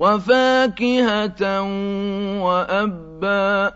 وفاكهة وأبا